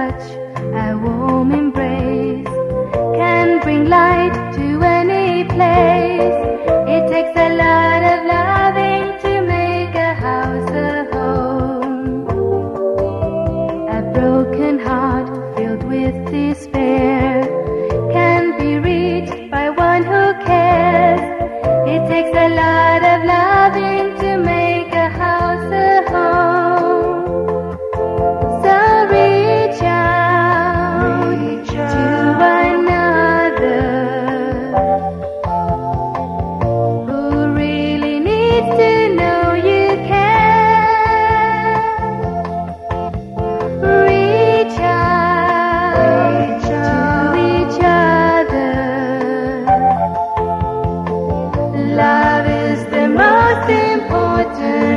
touch, a warm embrace.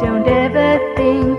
Don't ever think